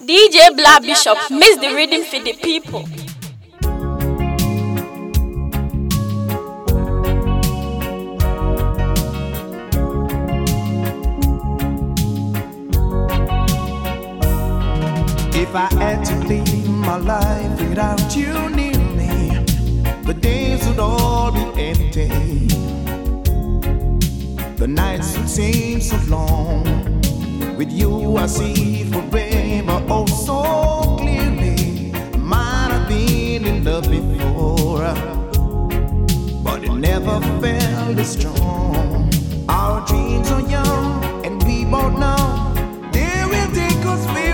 DJ Black Bishop makes the rhythm for the people. If I had to live my life without you near me, the days would all be empty. The nights would seem so long. With you, I see forever remember oh so clearly. Might have been in love before, but it never felt as strong. Our dreams are young, and we both know they will take us.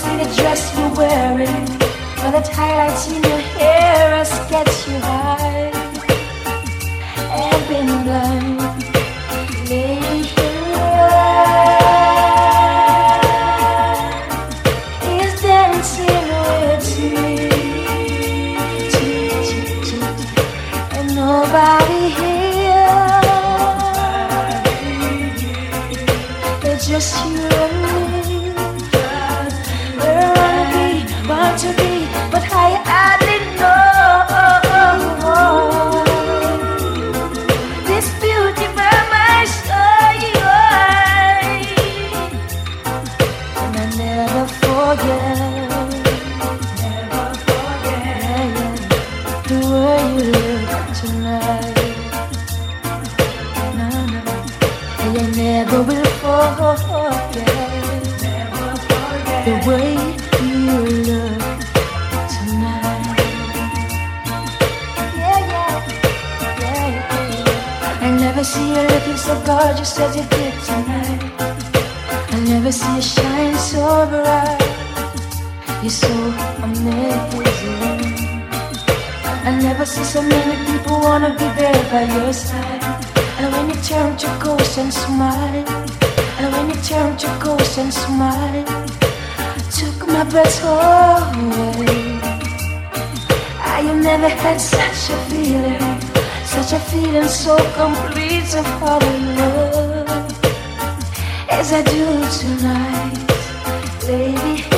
Seen the dress you're wearing, or the highlights in your hair, or sketch you gorgeous as you did tonight. I never see you shine so bright. You're so amazing. I never see so many people wanna be there by your side. And when you turn to ghost and smile, and when you turn to ghost and smile, I took my breath away. I never had such a feeling, such a feeling so complete to fall in love as I do tonight, baby.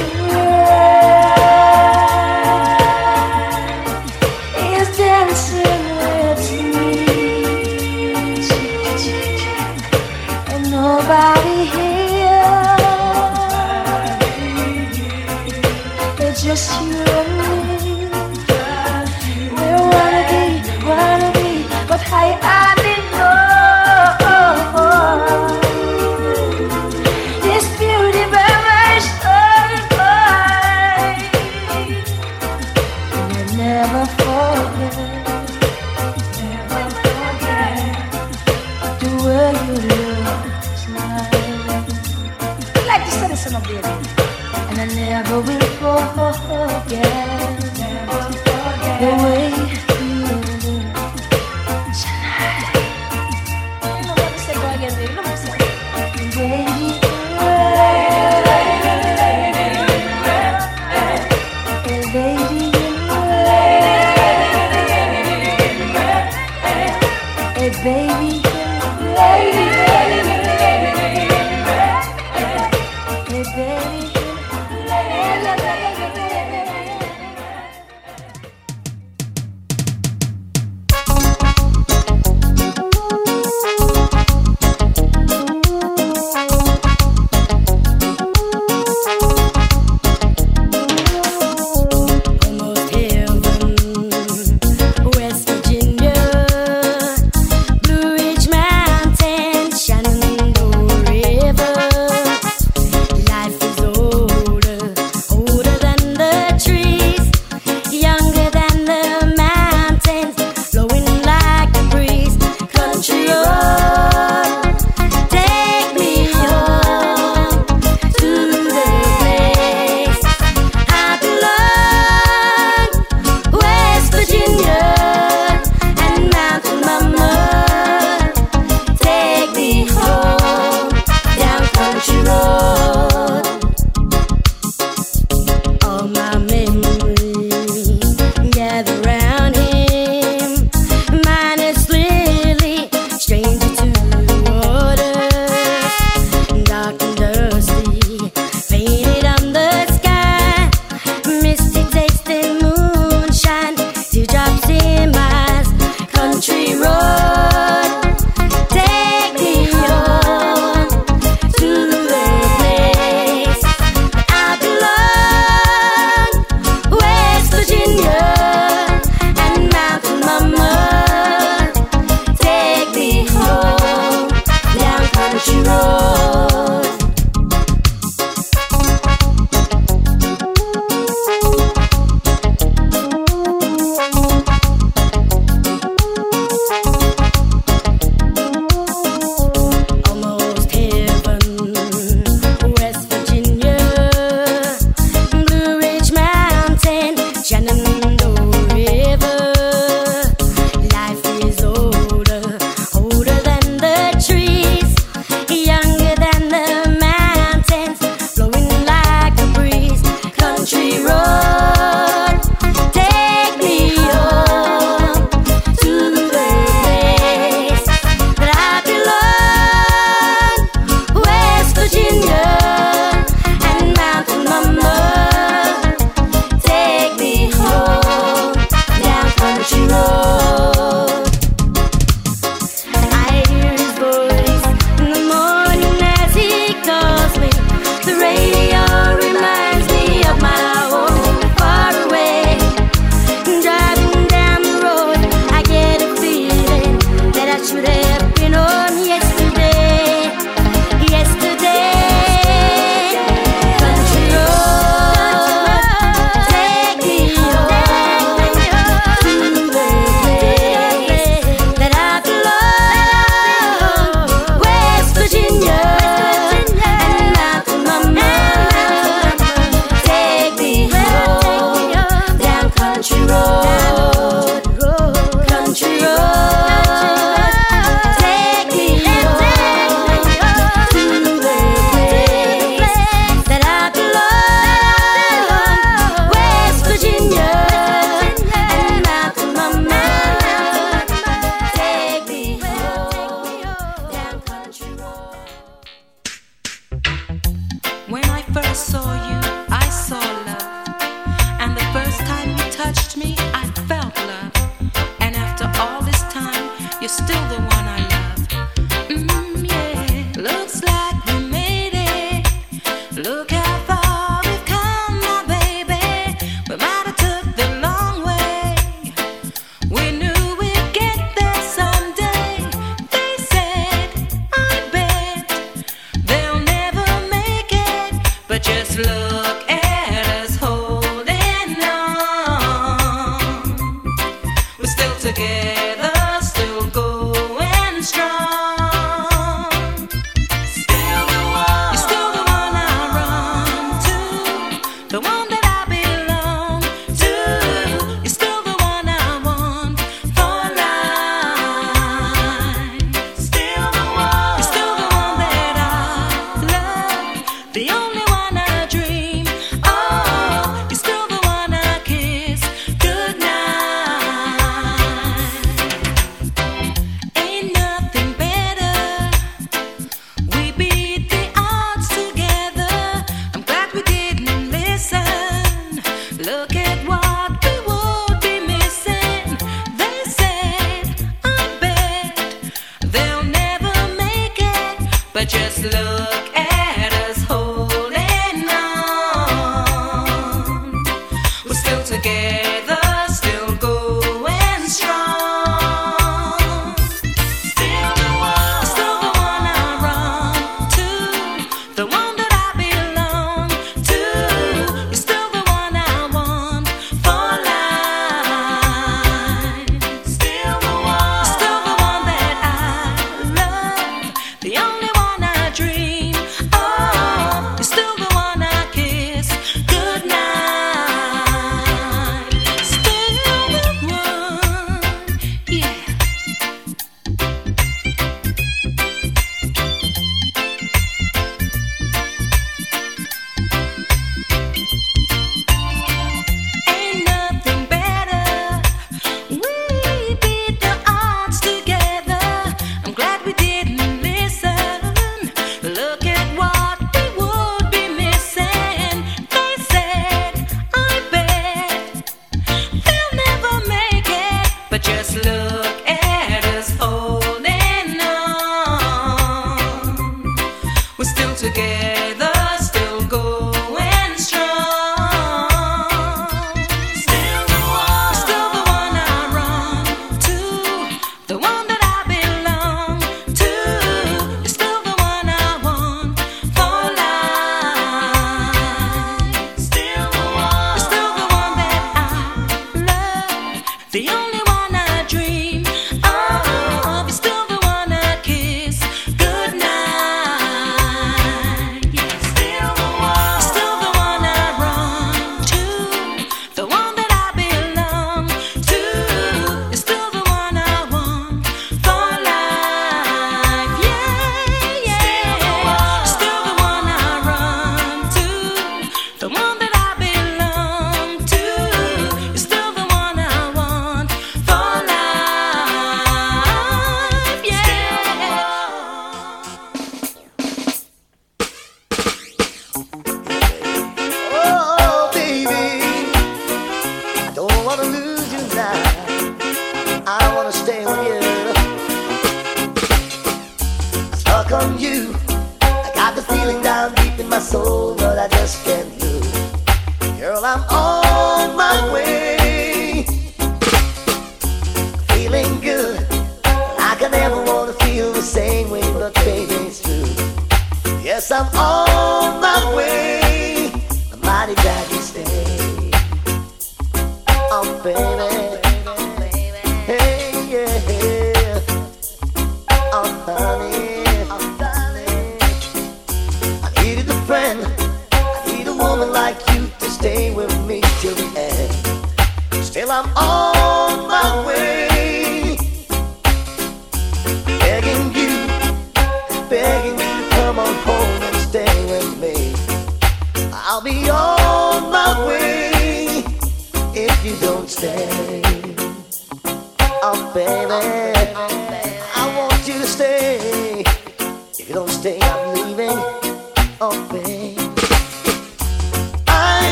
Saw you,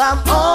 I'm on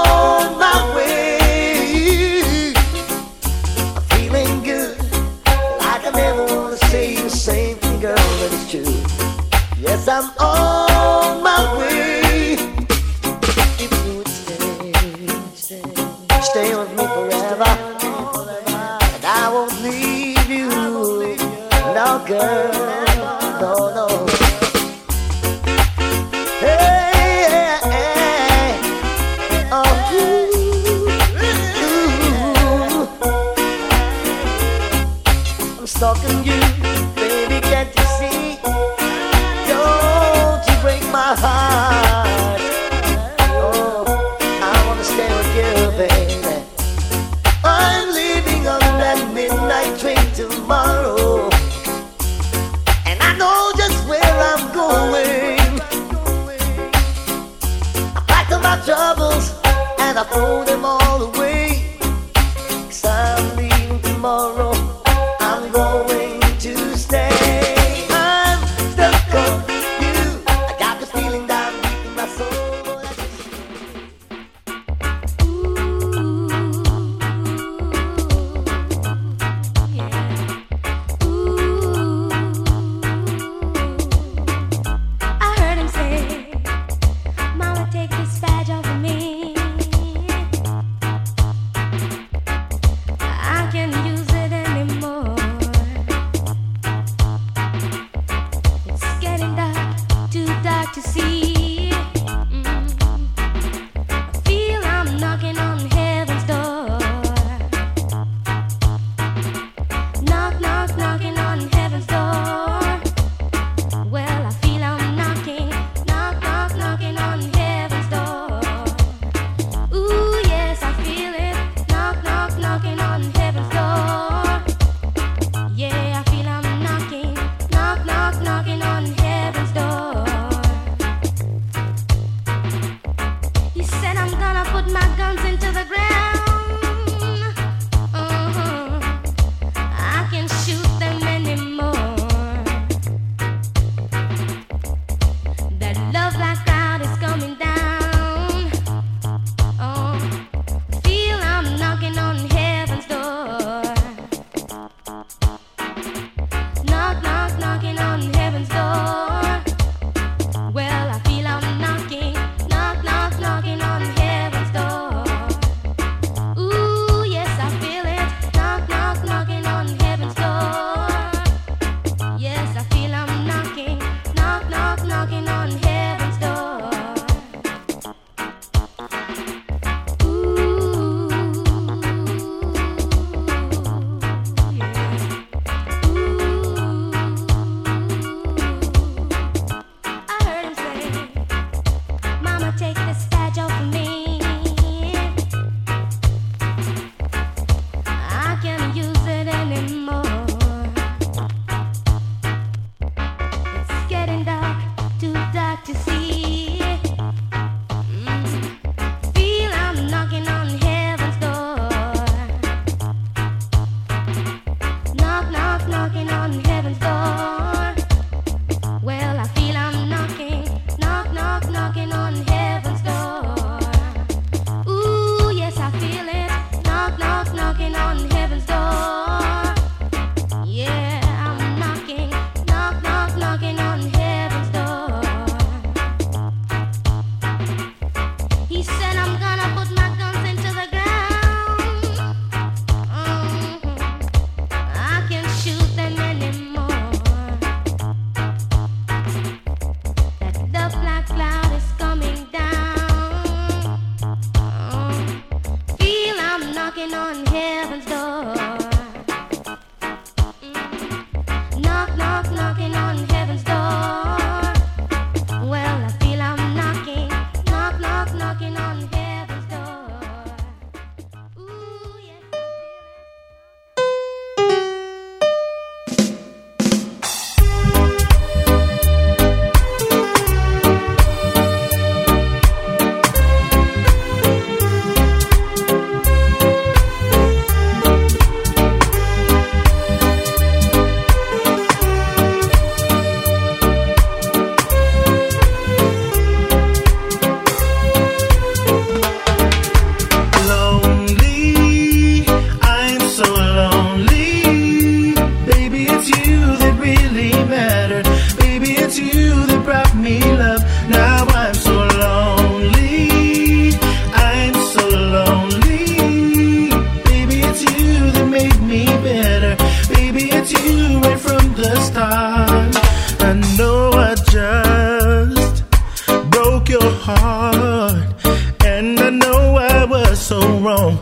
heart. And I know I was so wrong.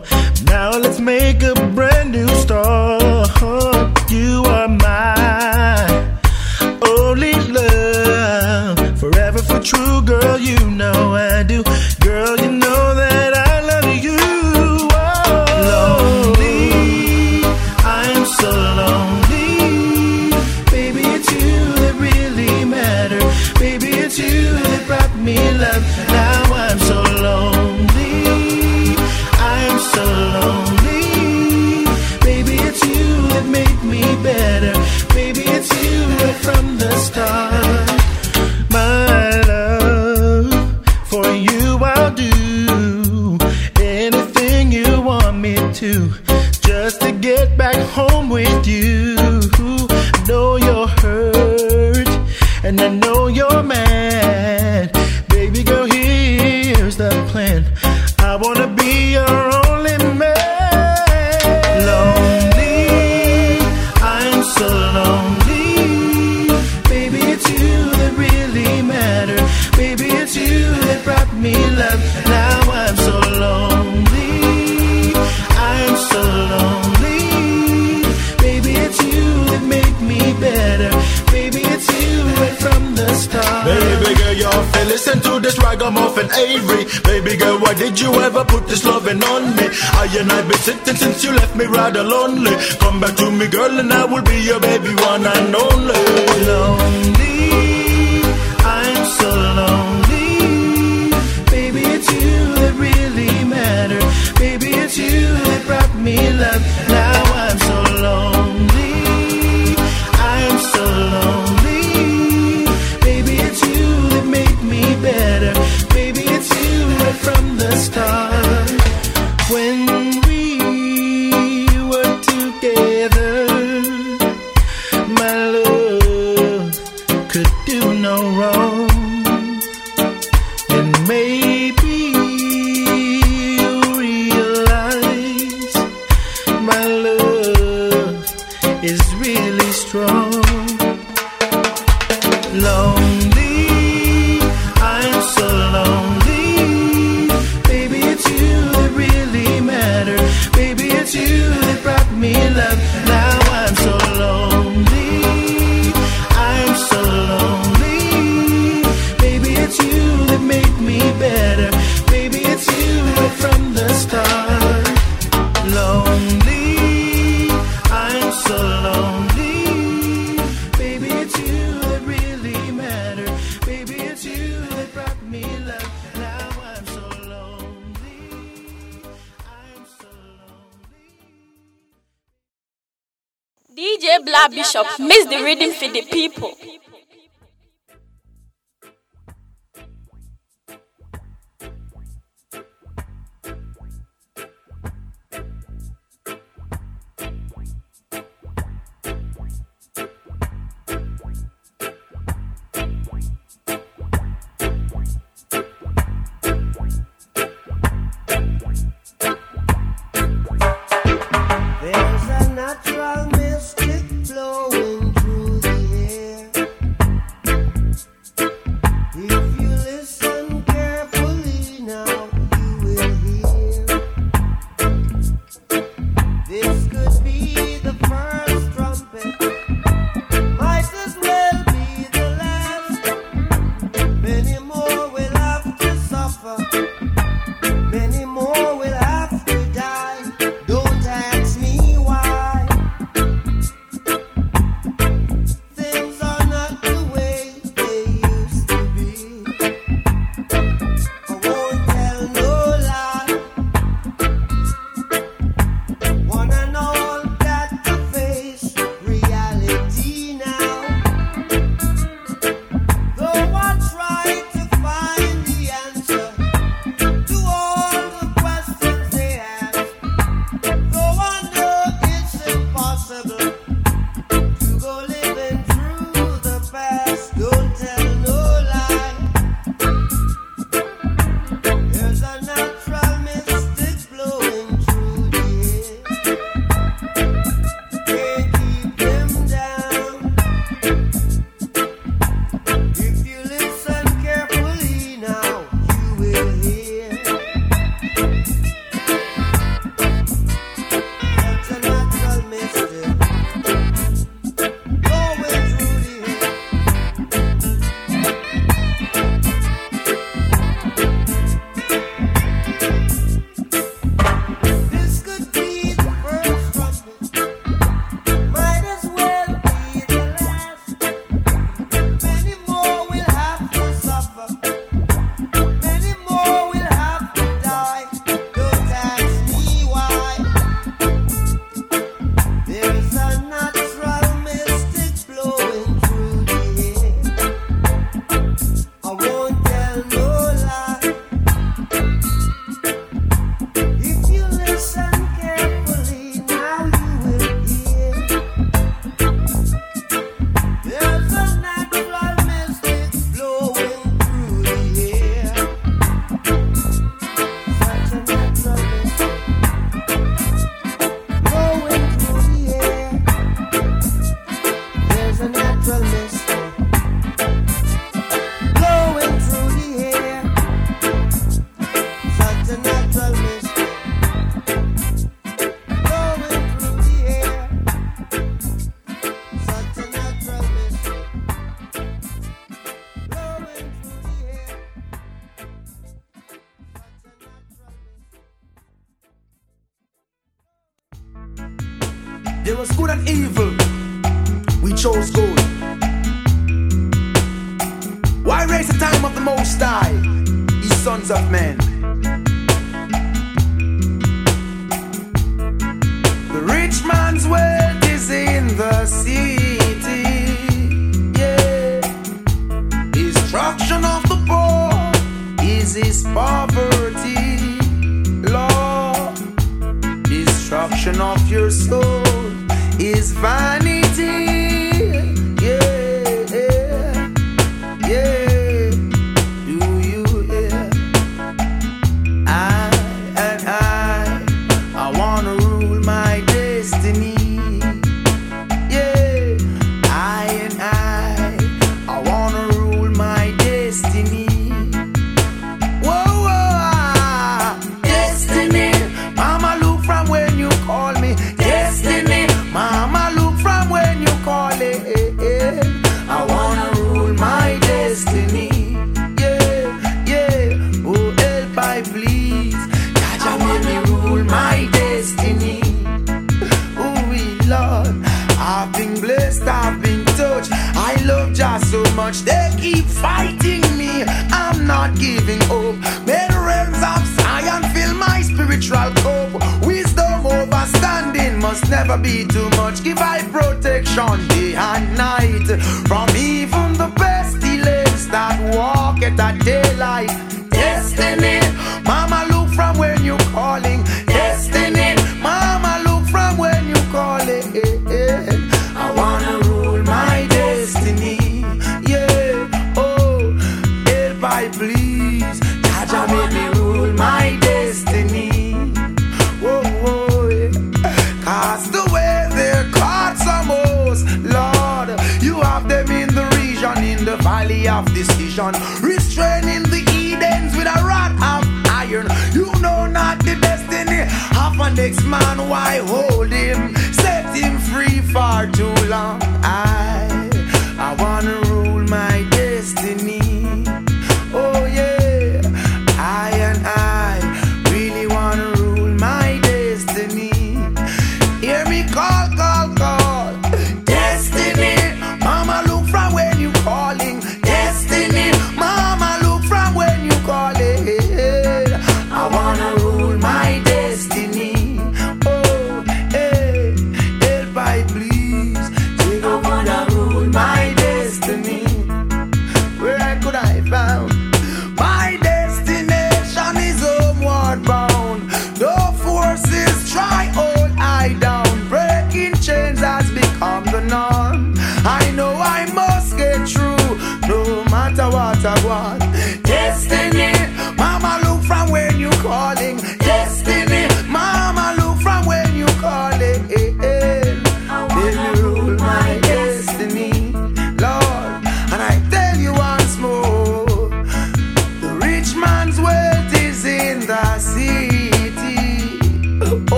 Now let's make up. time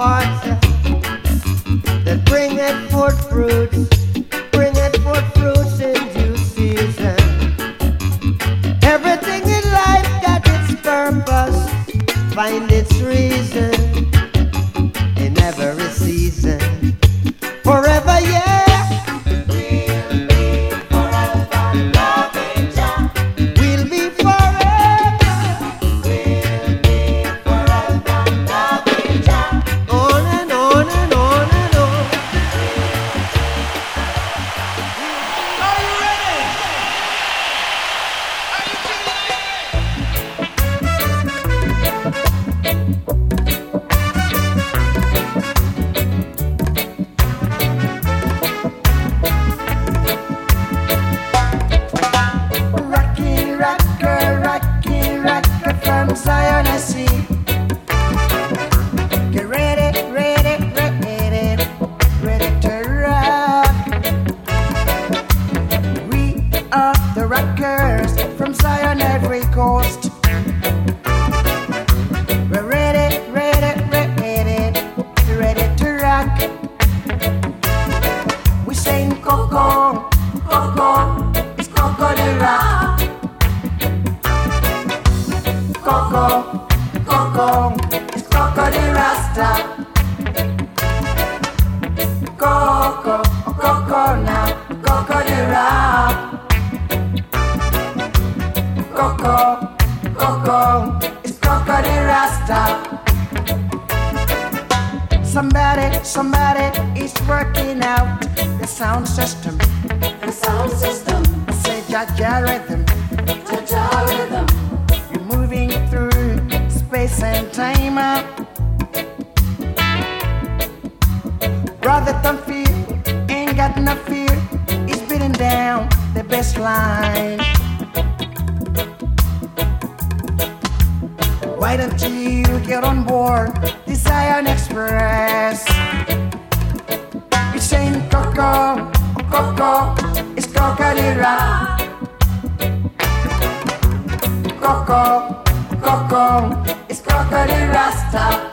water that bringeth forth fruits, The sound system. Say Jaja rhythm. Jaja rhythm. You're moving through space and time. Brother, don't fear, ain't got no fear. He's beating down the best line. Why don't you get on board the Zion Express? It's saying Coco, Coco, it's Cocadera. Coco, Coco, it's Cocadera Rasta.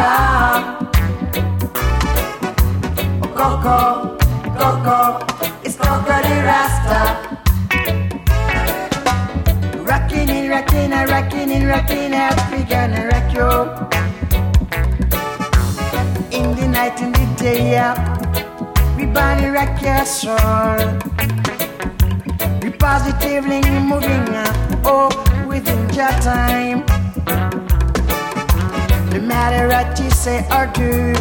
Rock. Coco, Coco, it's crocodile Rasta. Rockin' in, rockin' in, rockin' in, rockin' gonna rock you. In the night, in the day, yeah. We body rock your soul. We positively moving up, oh, within your time. No matter what you say or do,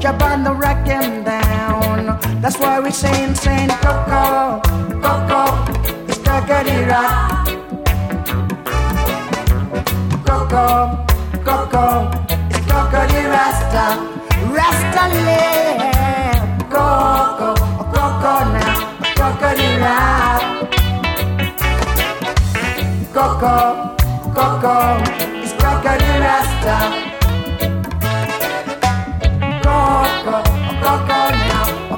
jump on the rock and down. That's why we saying, saying, Coco, Coco, it's Coco rock. Coco, Coco, it's Coco Rasta. Rasta land. Coco, Coco now, Coco rock. Coco, Coco, it's Coco Rasta. now,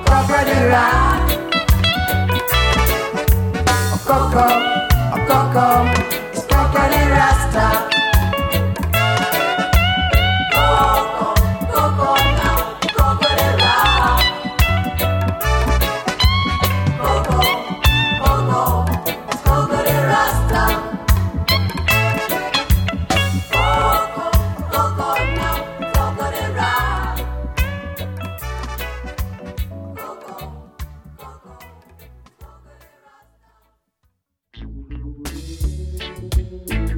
a.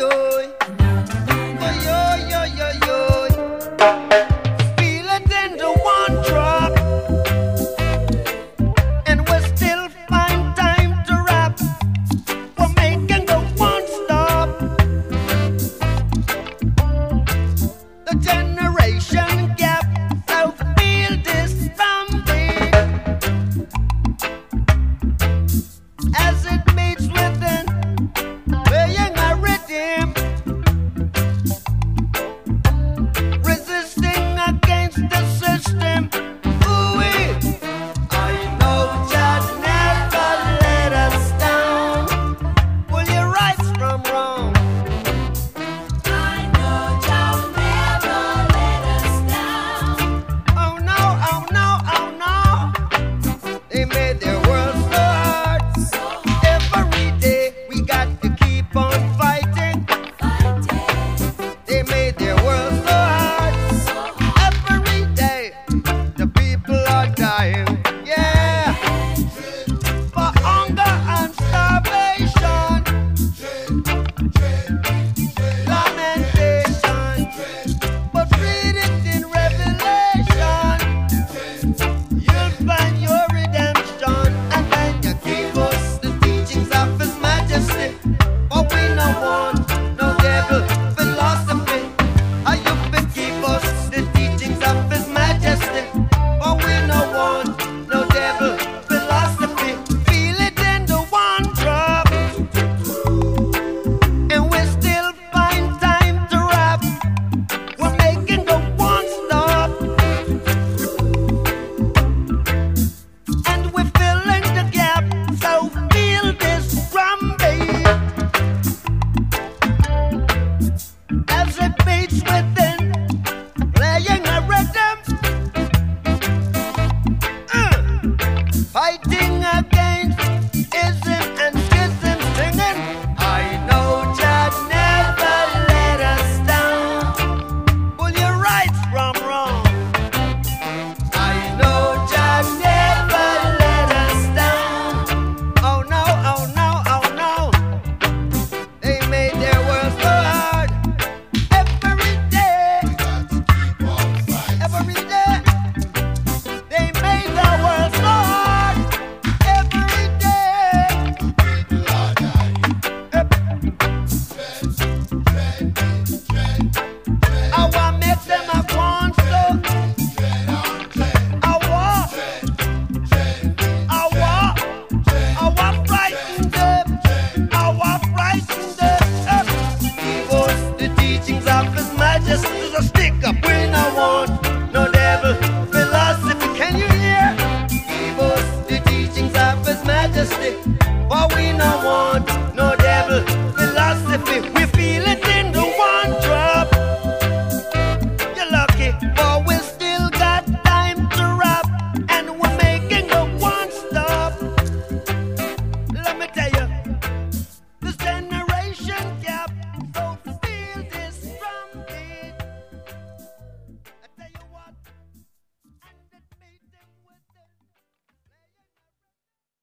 yo.